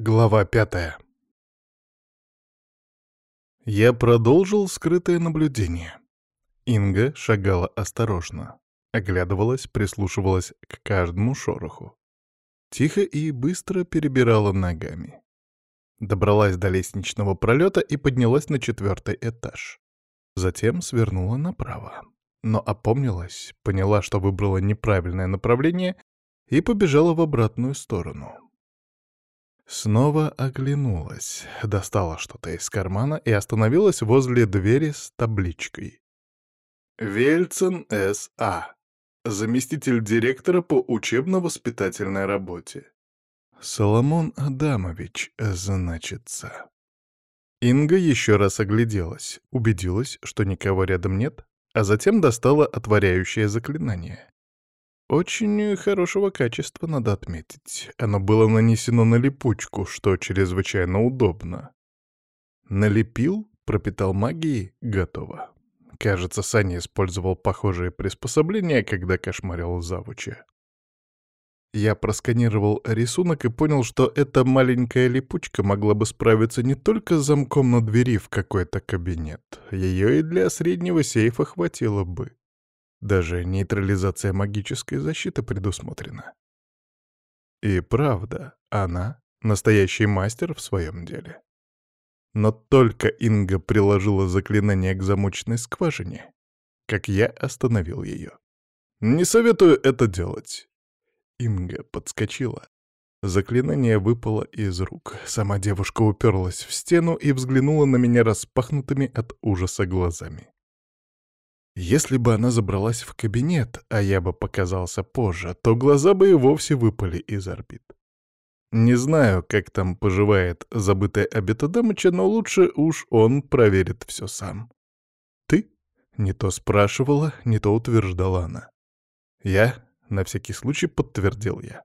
Глава пятая Я продолжил скрытое наблюдение. Инга шагала осторожно, оглядывалась, прислушивалась к каждому шороху. Тихо и быстро перебирала ногами. Добралась до лестничного пролета и поднялась на четвертый этаж. Затем свернула направо. Но опомнилась, поняла, что выбрала неправильное направление и побежала в обратную сторону. Снова оглянулась, достала что-то из кармана и остановилась возле двери с табличкой. «Вельцин С.А. Заместитель директора по учебно-воспитательной работе». «Соломон Адамович, значится». Инга еще раз огляделась, убедилась, что никого рядом нет, а затем достала отворяющее заклинание. Очень хорошего качества, надо отметить. Оно было нанесено на липучку, что чрезвычайно удобно. Налепил, пропитал магией, готово. Кажется, Саня использовал похожие приспособления, когда кошмарил завуча. Я просканировал рисунок и понял, что эта маленькая липучка могла бы справиться не только с замком на двери в какой-то кабинет. Ее и для среднего сейфа хватило бы. Даже нейтрализация магической защиты предусмотрена. И правда, она — настоящий мастер в своем деле. Но только Инга приложила заклинание к замочной скважине, как я остановил ее. «Не советую это делать». Инга подскочила. Заклинание выпало из рук. Сама девушка уперлась в стену и взглянула на меня распахнутыми от ужаса глазами. Если бы она забралась в кабинет, а я бы показался позже, то глаза бы и вовсе выпали из орбит. Не знаю, как там поживает забытая обета Дамыча, но лучше уж он проверит все сам. «Ты?» — не то спрашивала, не то утверждала она. «Я?» — на всякий случай подтвердил я.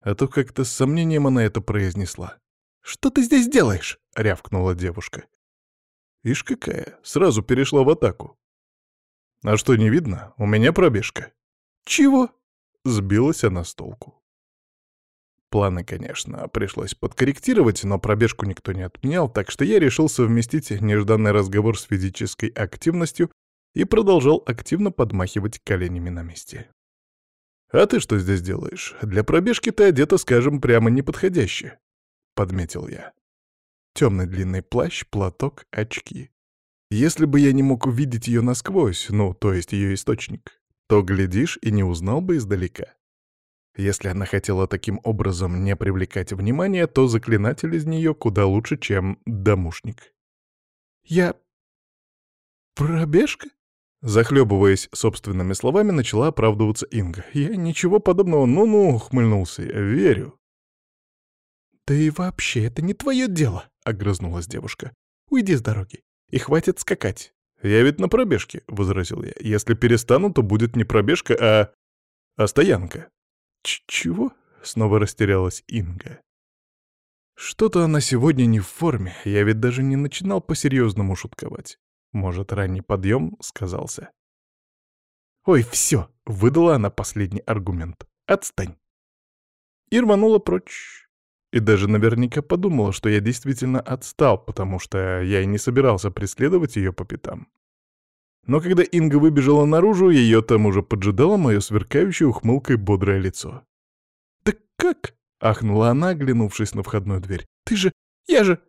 А то как-то с сомнением она это произнесла. «Что ты здесь делаешь?» — рявкнула девушка. Ишь какая, сразу перешла в атаку. А что, не видно? У меня пробежка. Чего? Сбилась она с толку. Планы, конечно, пришлось подкорректировать, но пробежку никто не отменял, так что я решил совместить нежданный разговор с физической активностью и продолжал активно подмахивать коленями на месте. «А ты что здесь делаешь? Для пробежки ты одета, скажем, прямо неподходяще», — подметил я. Темный длинный плащ, платок, очки. Если бы я не мог увидеть ее насквозь, ну, то есть ее источник, то, глядишь, и не узнал бы издалека. Если она хотела таким образом не привлекать внимания, то заклинатель из нее куда лучше, чем домушник. «Я... пробежка?» Захлебываясь собственными словами, начала оправдываться Инга. «Я ничего подобного, ну-ну», — ухмыльнулся я, — «верю». «Да и вообще, это не твое дело», — огрызнулась девушка. «Уйди с дороги. И хватит скакать. Я ведь на пробежке, — возразил я. Если перестану, то будет не пробежка, а... а стоянка. Ч чего? — снова растерялась Инга. Что-то она сегодня не в форме, я ведь даже не начинал по-серьезному шутковать. Может, ранний подъем сказался. «Ой, все!» — выдала она последний аргумент. «Отстань!» И рванула прочь. И даже наверняка подумала, что я действительно отстал, потому что я и не собирался преследовать ее по пятам. Но когда Инга выбежала наружу, ее там уже поджидало мое сверкающее ухмылкой бодрое лицо. «Да как?» — ахнула она, оглянувшись на входную дверь. «Ты же... Я же...»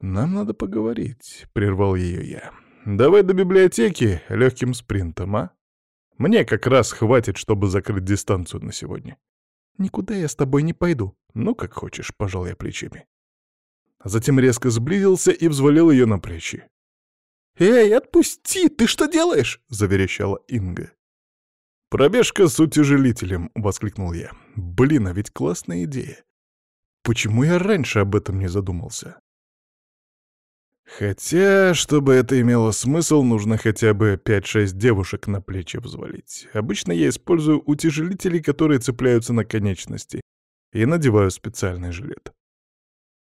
«Нам надо поговорить», — прервал ее я. «Давай до библиотеки легким спринтом, а? Мне как раз хватит, чтобы закрыть дистанцию на сегодня». «Никуда я с тобой не пойду», «Ну, как хочешь», — пожал я плечами. Затем резко сблизился и взвалил ее на плечи. «Эй, отпусти! Ты что делаешь?» — заверещала Инга. «Пробежка с утяжелителем!» — воскликнул я. «Блин, а ведь классная идея! Почему я раньше об этом не задумался?» Хотя, чтобы это имело смысл, нужно хотя бы 5-6 девушек на плечи взвалить. Обычно я использую утяжелители, которые цепляются на конечности, и надеваю специальный жилет.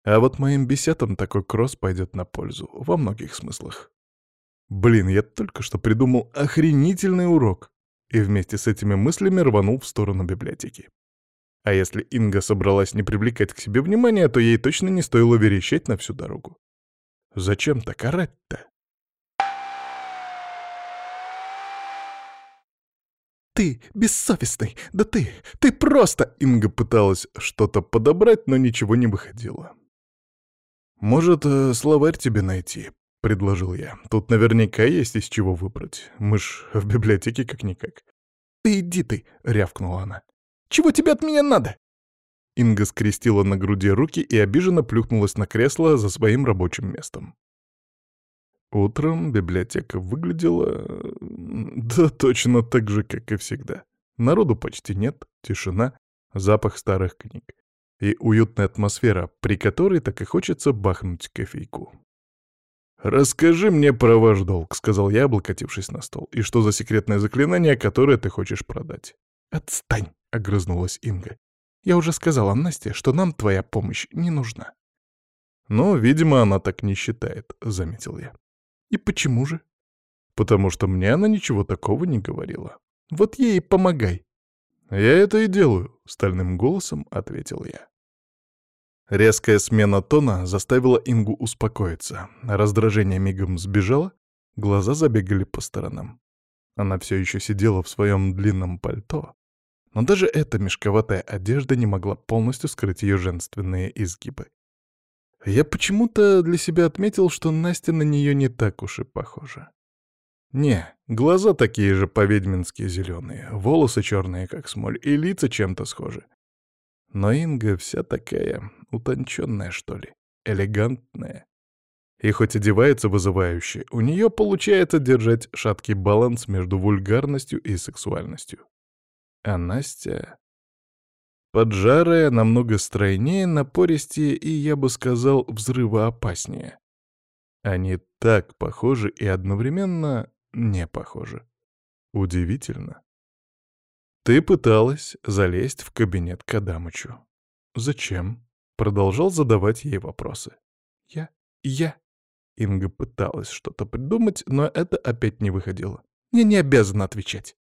А вот моим бесятам такой кросс пойдет на пользу, во многих смыслах. Блин, я только что придумал охренительный урок, и вместе с этими мыслями рванул в сторону библиотеки. А если Инга собралась не привлекать к себе внимания, то ей точно не стоило верещать на всю дорогу. Зачем так орать-то? «Ты бессовестный! Да ты! Ты просто...» Инга пыталась что-то подобрать, но ничего не выходило. «Может, э, словарь тебе найти?» — предложил я. «Тут наверняка есть из чего выбрать. Мы ж в библиотеке как-никак». «Ты иди ты!» — рявкнула она. «Чего тебе от меня надо?» Инга скрестила на груди руки и обиженно плюхнулась на кресло за своим рабочим местом. Утром библиотека выглядела... да точно так же, как и всегда. Народу почти нет, тишина, запах старых книг и уютная атмосфера, при которой так и хочется бахнуть кофейку. «Расскажи мне про ваш долг», — сказал я, облокотившись на стол. «И что за секретное заклинание, которое ты хочешь продать?» «Отстань», — огрызнулась Инга. «Я уже сказала Насте, что нам твоя помощь не нужна». «Ну, видимо, она так не считает», — заметил я. «И почему же?» «Потому что мне она ничего такого не говорила. Вот ей помогай». «Я это и делаю», — стальным голосом ответил я. Резкая смена тона заставила Ингу успокоиться. Раздражение мигом сбежало, глаза забегали по сторонам. Она все еще сидела в своем длинном пальто, но даже эта мешковатая одежда не могла полностью скрыть ее женственные изгибы. Я почему-то для себя отметил, что Настя на нее не так уж и похожа. Не, глаза такие же по-ведьмински зеленые, волосы черные, как смоль, и лица чем-то схожи. Но Инга вся такая утонченная, что ли, элегантная. И хоть одевается вызывающе, у нее получается держать шаткий баланс между вульгарностью и сексуальностью. А Настя... Поджарая, намного стройнее, напористее и, я бы сказал, взрывоопаснее. Они так похожи и одновременно не похожи. Удивительно. Ты пыталась залезть в кабинет к Адамычу. Зачем? Продолжал задавать ей вопросы. Я... я... Инга пыталась что-то придумать, но это опять не выходило. Я не обязана отвечать.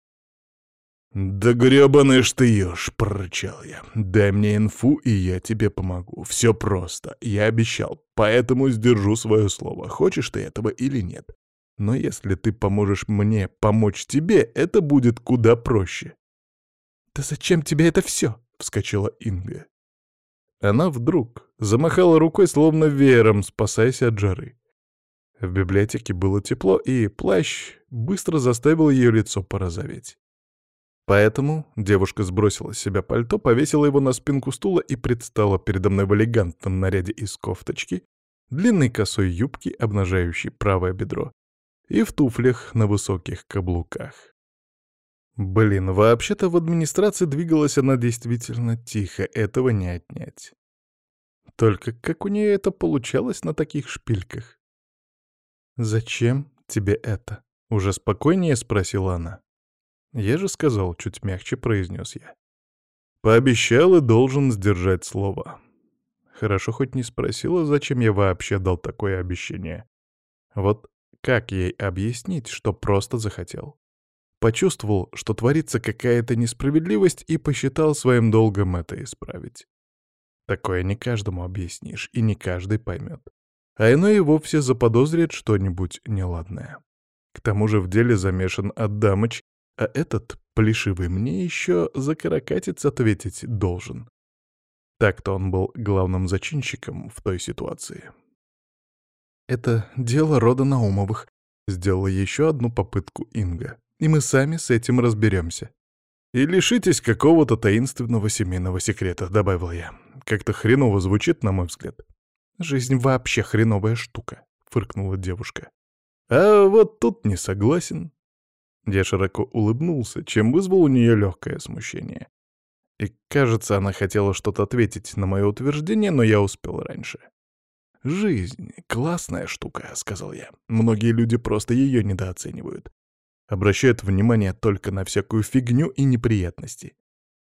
«Да грёбаный ж ты ешь!» — прорычал я. «Дай мне инфу, и я тебе помогу. Все просто. Я обещал, поэтому сдержу свое слово, хочешь ты этого или нет. Но если ты поможешь мне помочь тебе, это будет куда проще». «Да зачем тебе это все?» — вскочила Инга. Она вдруг замахала рукой, словно веером, спасаясь от жары. В библиотеке было тепло, и плащ быстро заставил ее лицо порозоветь. Поэтому девушка сбросила с себя пальто, повесила его на спинку стула и предстала передо мной в элегантном наряде из кофточки, длинной косой юбки, обнажающей правое бедро, и в туфлях на высоких каблуках. Блин, вообще-то в администрации двигалась она действительно тихо, этого не отнять. Только как у нее это получалось на таких шпильках? «Зачем тебе это?» — уже спокойнее спросила она. Я же сказал, чуть мягче произнес я. Пообещал и должен сдержать слово. Хорошо хоть не спросила, зачем я вообще дал такое обещание. Вот как ей объяснить, что просто захотел? Почувствовал, что творится какая-то несправедливость и посчитал своим долгом это исправить. Такое не каждому объяснишь, и не каждый поймет. А иной и вовсе заподозрит что-нибудь неладное. К тому же в деле замешан Адамыч, а этот, плешивый, мне еще за каракатиц ответить должен. Так-то он был главным зачинщиком в той ситуации. «Это дело рода Наумовых», — сделала еще одну попытку Инга. «И мы сами с этим разберемся». «И лишитесь какого-то таинственного семейного секрета», — добавил я. Как-то хреново звучит, на мой взгляд. «Жизнь вообще хреновая штука», — фыркнула девушка. «А вот тут не согласен», я широко улыбнулся, чем вызвал у нее легкое смущение. И, кажется, она хотела что-то ответить на мое утверждение, но я успел раньше. «Жизнь — классная штука», — сказал я. «Многие люди просто ее недооценивают. Обращают внимание только на всякую фигню и неприятности.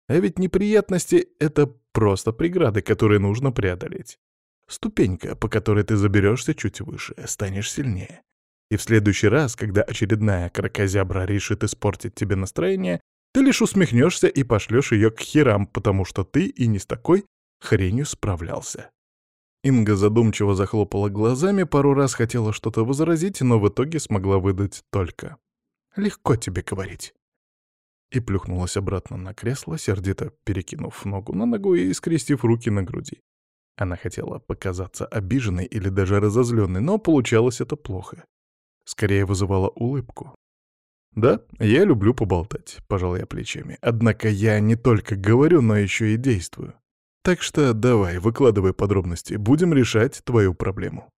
А ведь неприятности — это просто преграды, которые нужно преодолеть. Ступенька, по которой ты заберешься чуть выше, станешь сильнее. И в следующий раз, когда очередная кракозябра решит испортить тебе настроение, Ты лишь усмехнешься и пошлешь ее к херам, потому что ты и не с такой хренью справлялся. Инга задумчиво захлопала глазами, пару раз хотела что-то возразить, но в итоге смогла выдать только «Легко тебе говорить». И плюхнулась обратно на кресло, сердито перекинув ногу на ногу и скрестив руки на груди. Она хотела показаться обиженной или даже разозленной, но получалось это плохо. Скорее вызывала улыбку. «Да, я люблю поболтать», — пожал я плечами. «Однако я не только говорю, но еще и действую. Так что давай, выкладывай подробности, будем решать твою проблему».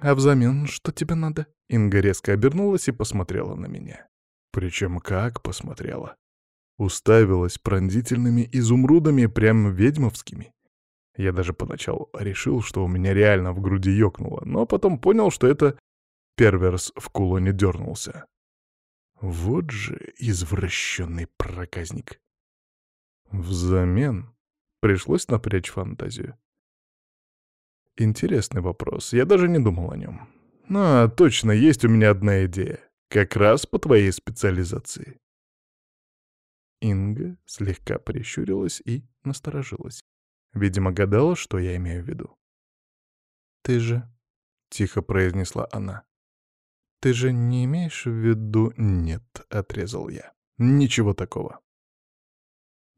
«А взамен что тебе надо?» Инга резко обернулась и посмотрела на меня. Причем как посмотрела. Уставилась пронзительными изумрудами, прям ведьмовскими. Я даже поначалу решил, что у меня реально в груди ёкнуло, но потом понял, что это перверс в кулоне дернулся. Вот же извращенный проказник. Взамен пришлось напрячь фантазию. Интересный вопрос, я даже не думал о нем. Но точно есть у меня одна идея, как раз по твоей специализации. Инга слегка прищурилась и насторожилась. Видимо, гадала, что я имею в виду. «Ты же...» — тихо произнесла она. «Ты же не имеешь в виду...» «Нет», — отрезал я. «Ничего такого».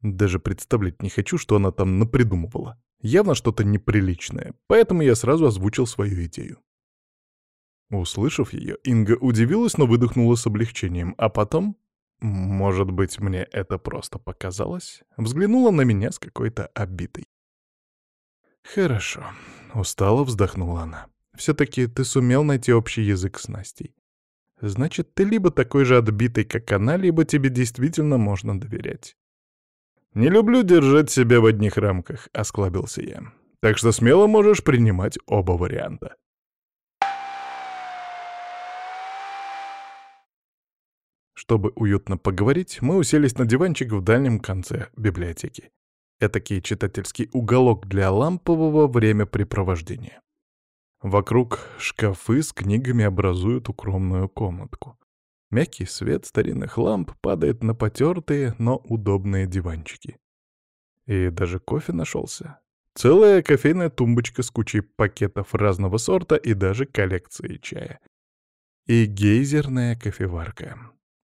Даже представлять не хочу, что она там напридумывала. Явно что-то неприличное, поэтому я сразу озвучил свою идею. Услышав ее, Инга удивилась, но выдохнула с облегчением, а потом, может быть, мне это просто показалось, взглянула на меня с какой-то обитой. «Хорошо», — устало вздохнула она. «Все-таки ты сумел найти общий язык с Настей. Значит, ты либо такой же отбитый, как она, либо тебе действительно можно доверять». «Не люблю держать себя в одних рамках», — осклабился я. «Так что смело можешь принимать оба варианта». Чтобы уютно поговорить, мы уселись на диванчик в дальнем конце библиотеки. Этакий читательский уголок для лампового времяпрепровождения. Вокруг шкафы с книгами образуют укромную комнатку. Мягкий свет старинных ламп падает на потертые, но удобные диванчики. И даже кофе нашелся. Целая кофейная тумбочка с кучей пакетов разного сорта и даже коллекцией чая. И гейзерная кофеварка.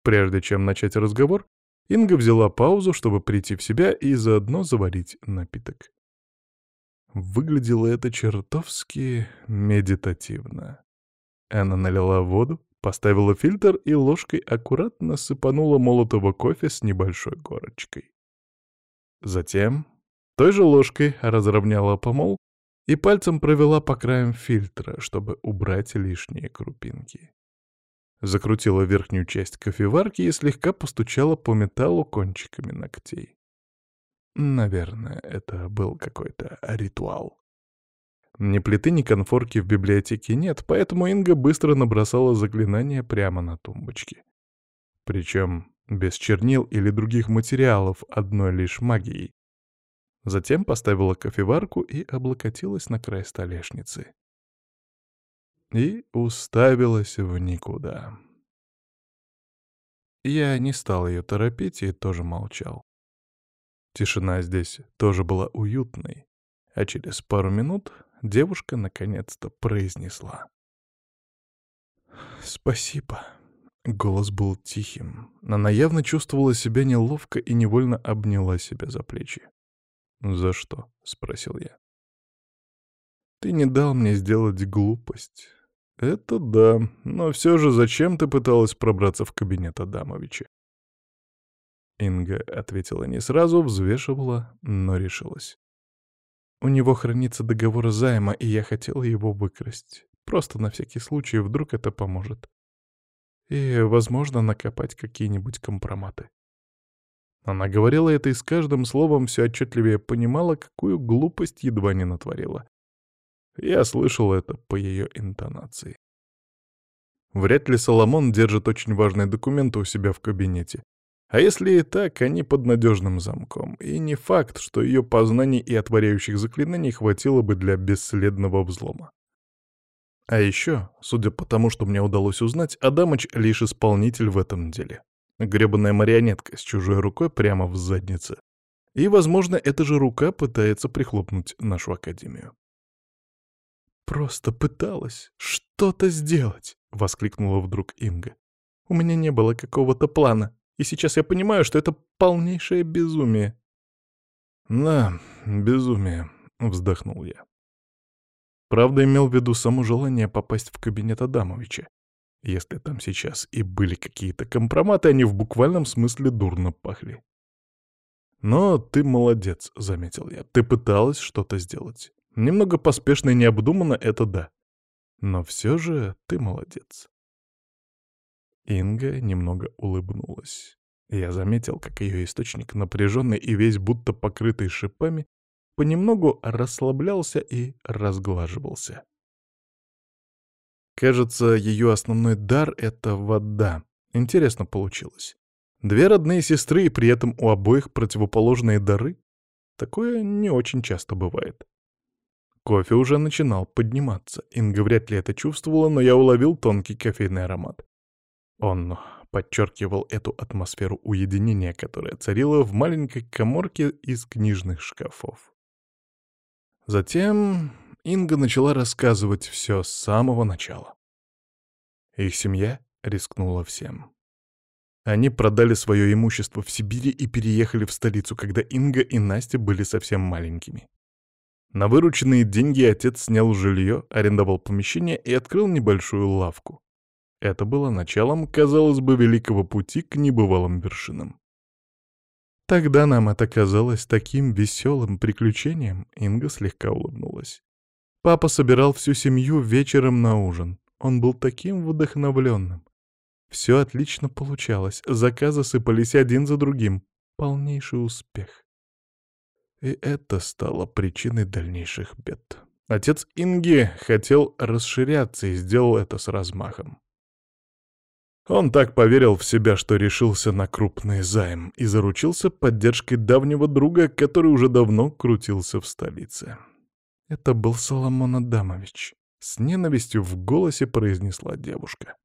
Прежде чем начать разговор, Инга взяла паузу, чтобы прийти в себя и заодно заварить напиток. Выглядело это чертовски медитативно. Она налила воду, поставила фильтр и ложкой аккуратно сыпанула молотого кофе с небольшой горочкой. Затем той же ложкой разровняла помол и пальцем провела по краям фильтра, чтобы убрать лишние крупинки закрутила верхнюю часть кофеварки и слегка постучала по металлу кончиками ногтей. Наверное, это был какой-то ритуал. Ни плиты, ни конфорки в библиотеке нет, поэтому Инга быстро набросала заклинание прямо на тумбочке. Причем без чернил или других материалов, одной лишь магией. Затем поставила кофеварку и облокотилась на край столешницы и уставилась в никуда. Я не стал ее торопить и тоже молчал. Тишина здесь тоже была уютной, а через пару минут девушка наконец-то произнесла. «Спасибо». Голос был тихим. Она явно чувствовала себя неловко и невольно обняла себя за плечи. «За что?» — спросил я. «Ты не дал мне сделать глупость. «Это да, но все же зачем ты пыталась пробраться в кабинет Адамовича?» Инга ответила не сразу, взвешивала, но решилась. «У него хранится договор займа, и я хотела его выкрасть. Просто на всякий случай, вдруг это поможет. И, возможно, накопать какие-нибудь компроматы». Она говорила это и с каждым словом все отчетливее понимала, какую глупость едва не натворила. Я слышал это по ее интонации. Вряд ли Соломон держит очень важные документы у себя в кабинете. А если и так, они под надежным замком. И не факт, что ее познаний и отворяющих заклинаний хватило бы для бесследного взлома. А еще, судя по тому, что мне удалось узнать, Адамыч — лишь исполнитель в этом деле. Гребаная марионетка с чужой рукой прямо в заднице. И, возможно, эта же рука пытается прихлопнуть нашу академию. «Просто пыталась что-то сделать!» — воскликнула вдруг Инга. «У меня не было какого-то плана, и сейчас я понимаю, что это полнейшее безумие». «Да, безумие», — вздохнул я. Правда, имел в виду само желание попасть в кабинет Адамовича. Если там сейчас и были какие-то компроматы, они в буквальном смысле дурно пахли. «Но ты молодец», — заметил я. «Ты пыталась что-то сделать. Немного поспешно и необдуманно — это да. Но все же ты молодец». Инга немного улыбнулась. Я заметил, как ее источник, напряженный и весь будто покрытый шипами, понемногу расслаблялся и разглаживался. Кажется, ее основной дар — это вода. Интересно получилось. Две родные сестры, и при этом у обоих противоположные дары? Такое не очень часто бывает. Кофе уже начинал подниматься. Инга вряд ли это чувствовала, но я уловил тонкий кофейный аромат. Он подчеркивал эту атмосферу уединения, которая царила в маленькой коморке из книжных шкафов. Затем Инга начала рассказывать все с самого начала. Их семья рискнула всем. Они продали свое имущество в Сибири и переехали в столицу, когда Инга и Настя были совсем маленькими. На вырученные деньги отец снял жилье, арендовал помещение и открыл небольшую лавку. Это было началом, казалось бы, великого пути к небывалым вершинам. Тогда нам это казалось таким веселым приключением, Инга слегка улыбнулась. Папа собирал всю семью вечером на ужин. Он был таким вдохновленным. Все отлично получалось, заказы сыпались один за другим. Полнейший успех. И это стало причиной дальнейших бед. Отец Инги хотел расширяться и сделал это с размахом. Он так поверил в себя, что решился на крупный займ и заручился поддержкой давнего друга, который уже давно крутился в столице. Это был Соломон Адамович. С ненавистью в голосе произнесла девушка.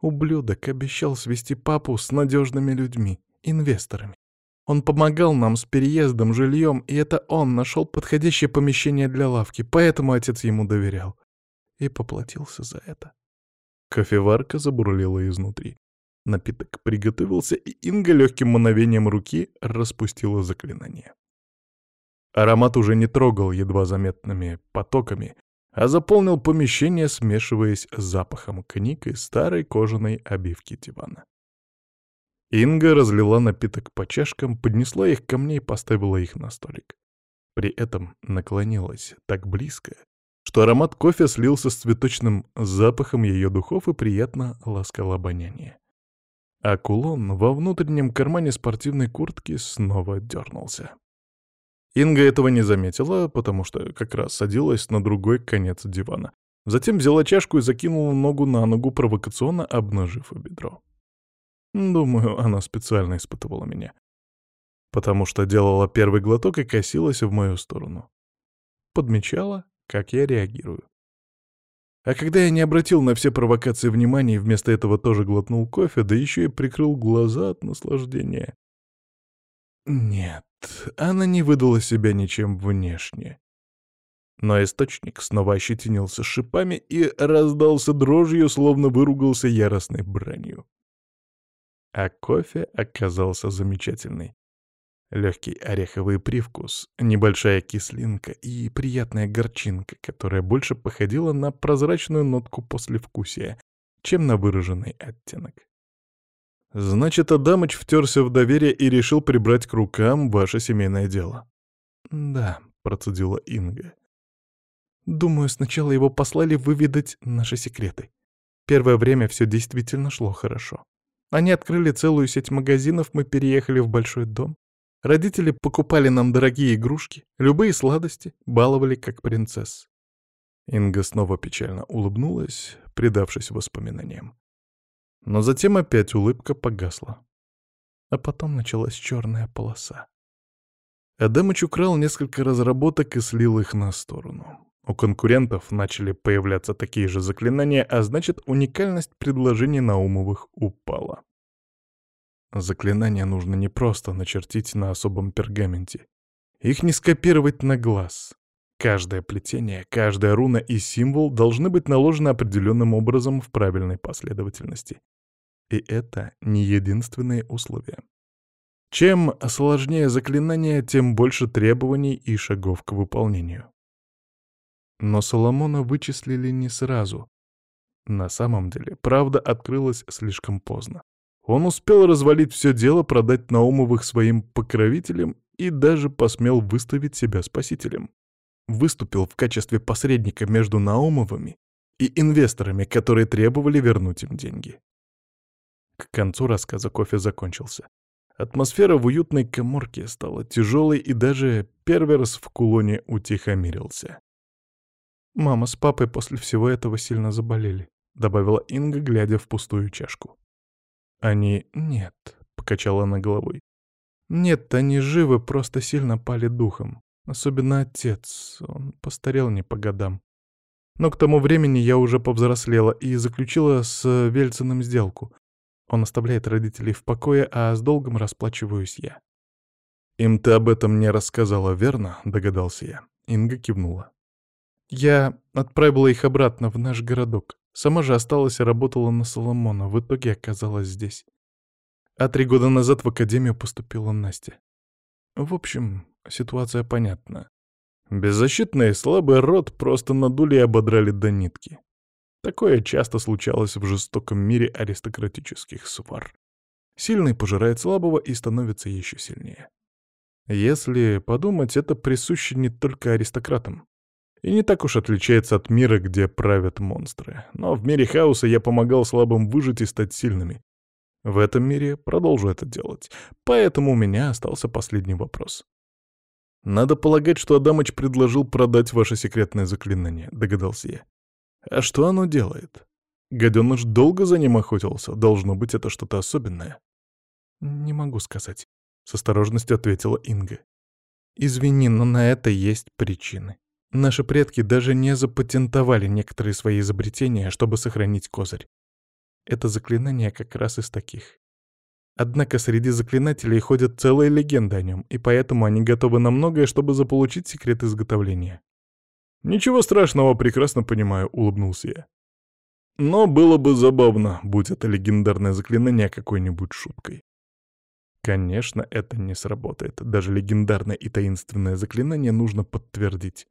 Ублюдок обещал свести папу с надежными людьми, инвесторами. Он помогал нам с переездом, жильем, и это он нашел подходящее помещение для лавки, поэтому отец ему доверял. И поплатился за это. Кофеварка забурлила изнутри. Напиток приготовился, и Инга легким мановением руки распустила заклинание. Аромат уже не трогал едва заметными потоками, а заполнил помещение, смешиваясь с запахом книг и старой кожаной обивки дивана. Инга разлила напиток по чашкам, поднесла их ко мне и поставила их на столик. При этом наклонилась так близко, что аромат кофе слился с цветочным запахом ее духов и приятно ласкал обоняние. А кулон во внутреннем кармане спортивной куртки снова дернулся. Инга этого не заметила, потому что как раз садилась на другой конец дивана. Затем взяла чашку и закинула ногу на ногу, провокационно обнажив бедро. Думаю, она специально испытывала меня. Потому что делала первый глоток и косилась в мою сторону. Подмечала, как я реагирую. А когда я не обратил на все провокации внимания и вместо этого тоже глотнул кофе, да еще и прикрыл глаза от наслаждения. Нет, она не выдала себя ничем внешне. Но источник снова ощетинился шипами и раздался дрожью, словно выругался яростной бранью. А кофе оказался замечательный. Легкий ореховый привкус, небольшая кислинка и приятная горчинка, которая больше походила на прозрачную нотку послевкусия, чем на выраженный оттенок. Значит, Адамыч втерся в доверие и решил прибрать к рукам ваше семейное дело. Да, процедила Инга. Думаю, сначала его послали выведать наши секреты. Первое время все действительно шло хорошо. Они открыли целую сеть магазинов, мы переехали в большой дом. Родители покупали нам дорогие игрушки, любые сладости, баловали как принцесс. Инга снова печально улыбнулась, предавшись воспоминаниям. Но затем опять улыбка погасла. А потом началась черная полоса. Адамыч украл несколько разработок и слил их на сторону. У конкурентов начали появляться такие же заклинания, а значит, уникальность предложений Наумовых упала. Заклинания нужно не просто начертить на особом пергаменте. Их не скопировать на глаз. Каждое плетение, каждая руна и символ должны быть наложены определенным образом в правильной последовательности. И это не единственные условия. Чем сложнее заклинание, тем больше требований и шагов к выполнению. Но Соломона вычислили не сразу. На самом деле, правда открылась слишком поздно. Он успел развалить все дело, продать Наумовых своим покровителям и даже посмел выставить себя спасителем. Выступил в качестве посредника между Наумовыми и инвесторами, которые требовали вернуть им деньги. К концу рассказа кофе закончился. Атмосфера в уютной коморке стала тяжелой, и даже перверс в кулоне утихомирился. «Мама с папой после всего этого сильно заболели», — добавила Инга, глядя в пустую чашку. «Они... нет», — покачала она головой. «Нет, они живы, просто сильно пали духом. Особенно отец, он постарел не по годам. Но к тому времени я уже повзрослела и заключила с Вельциным сделку. Он оставляет родителей в покое, а с долгом расплачиваюсь я. «Им ты об этом не рассказала, верно?» — догадался я. Инга кивнула. Я отправила их обратно в наш городок. Сама же осталась и работала на Соломона, в итоге оказалась здесь. А три года назад в академию поступила Настя. В общем, ситуация понятна. Беззащитный и слабый род просто надули и ободрали до нитки. Такое часто случалось в жестоком мире аристократических свар. Сильный пожирает слабого и становится еще сильнее. Если подумать, это присуще не только аристократам. И не так уж отличается от мира, где правят монстры. Но в мире хаоса я помогал слабым выжить и стать сильными. В этом мире продолжу это делать. Поэтому у меня остался последний вопрос. «Надо полагать, что Адамыч предложил продать ваше секретное заклинание», — догадался я. «А что оно делает? Гаденыш долго за ним охотился. Должно быть, это что-то особенное». «Не могу сказать», — с осторожностью ответила Инга. «Извини, но на это есть причины. Наши предки даже не запатентовали некоторые свои изобретения, чтобы сохранить козырь. Это заклинание как раз из таких. Однако среди заклинателей ходят целые легенды о нем, и поэтому они готовы на многое, чтобы заполучить секрет изготовления. «Ничего страшного, прекрасно понимаю», — улыбнулся я. «Но было бы забавно, будь это легендарное заклинание какой-нибудь шуткой». Конечно, это не сработает. Даже легендарное и таинственное заклинание нужно подтвердить.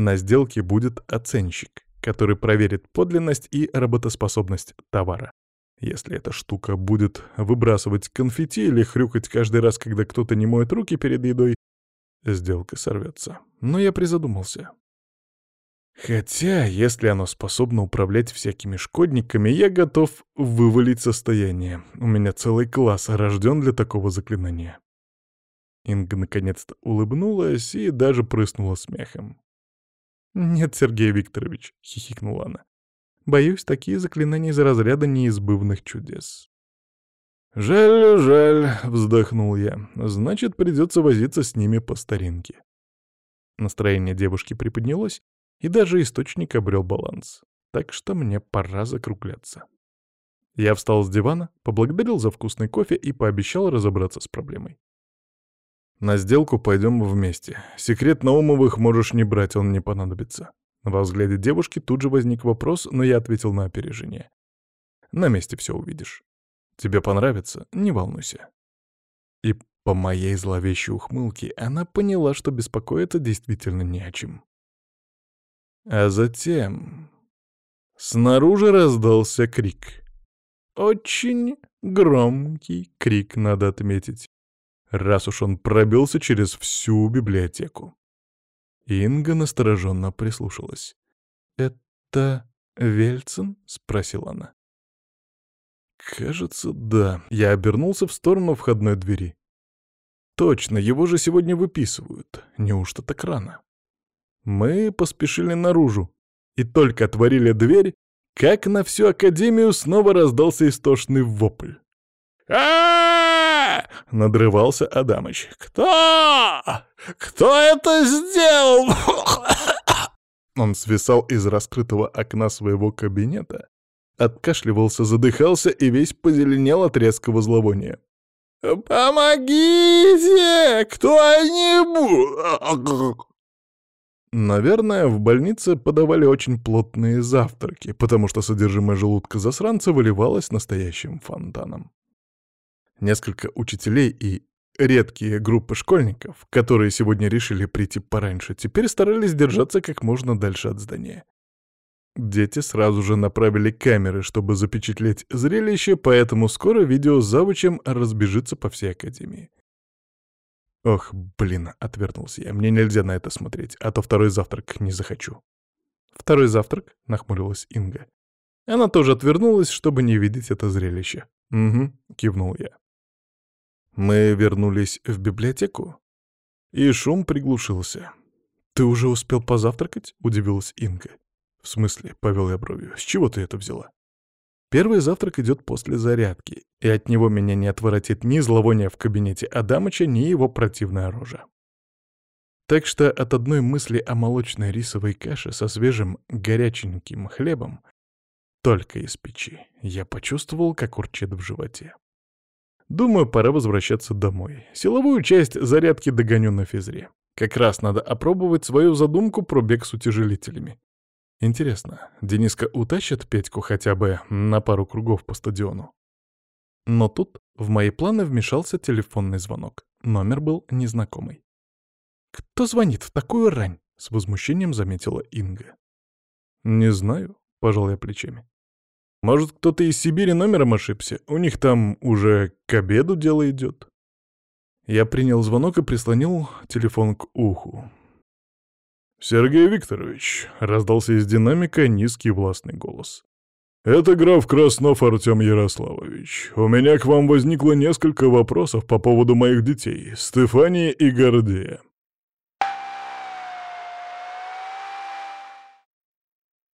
На сделке будет оценщик, который проверит подлинность и работоспособность товара. Если эта штука будет выбрасывать конфетти или хрюкать каждый раз, когда кто-то не моет руки перед едой, сделка сорвется. Но я призадумался. Хотя, если оно способно управлять всякими шкодниками, я готов вывалить состояние. У меня целый класс рожден для такого заклинания. Инга наконец-то улыбнулась и даже прыснула смехом. «Нет, Сергей Викторович», — хихикнула она. «Боюсь, такие заклинания из разряда неизбывных чудес». «Жаль, жаль», — вздохнул я. «Значит, придется возиться с ними по старинке». Настроение девушки приподнялось, и даже источник обрел баланс. Так что мне пора закругляться. Я встал с дивана, поблагодарил за вкусный кофе и пообещал разобраться с проблемой. На сделку пойдем вместе. Секрет Наумовых можешь не брать, он не понадобится. Во взгляде девушки тут же возник вопрос, но я ответил на опережение. На месте все увидишь. Тебе понравится, не волнуйся. И по моей зловещей ухмылке она поняла, что беспокоиться действительно не о чем. А затем... Снаружи раздался крик. Очень громкий крик, надо отметить раз уж он пробился через всю библиотеку. Инга настороженно прислушалась. «Это Вельцин?» — спросила она. «Кажется, да». Я обернулся в сторону входной двери. «Точно, его же сегодня выписывают. Неужто так рано?» Мы поспешили наружу и только отворили дверь, как на всю Академию снова раздался истошный вопль. а надрывался Адамыч. «Кто? Кто это сделал?» Он свисал из раскрытого окна своего кабинета, откашливался, задыхался и весь позеленел от резкого зловония. «Помогите! Кто-нибудь!» Наверное, в больнице подавали очень плотные завтраки, потому что содержимое желудка засранца выливалось настоящим фонтаном. Несколько учителей и редкие группы школьников, которые сегодня решили прийти пораньше, теперь старались держаться как можно дальше от здания. Дети сразу же направили камеры, чтобы запечатлеть зрелище, поэтому скоро видео с завучем разбежится по всей академии. «Ох, блин», — отвернулся я, — «мне нельзя на это смотреть, а то второй завтрак не захочу». «Второй завтрак?» — нахмурилась Инга. Она тоже отвернулась, чтобы не видеть это зрелище. «Угу», — кивнул я. Мы вернулись в библиотеку, и шум приглушился. «Ты уже успел позавтракать?» — удивилась Инга. «В смысле?» — повел я бровью. «С чего ты это взяла?» Первый завтрак идет после зарядки, и от него меня не отворотит ни зловоние в кабинете Адамыча, ни его противная рожа. Так что от одной мысли о молочной рисовой каше со свежим горяченьким хлебом, только из печи, я почувствовал, как урчит в животе. Думаю, пора возвращаться домой. Силовую часть зарядки догоню на физре. Как раз надо опробовать свою задумку про бег с утяжелителями. Интересно, Дениска утащит Петьку хотя бы на пару кругов по стадиону? Но тут в мои планы вмешался телефонный звонок. Номер был незнакомый. «Кто звонит в такую рань?» — с возмущением заметила Инга. «Не знаю», — пожал я плечами. «Может, кто-то из Сибири номером ошибся? У них там уже к обеду дело идет». Я принял звонок и прислонил телефон к уху. «Сергей Викторович», — раздался из динамика низкий властный голос. «Это граф Краснов Артем Ярославович. У меня к вам возникло несколько вопросов по поводу моих детей, Стефании и Гордея.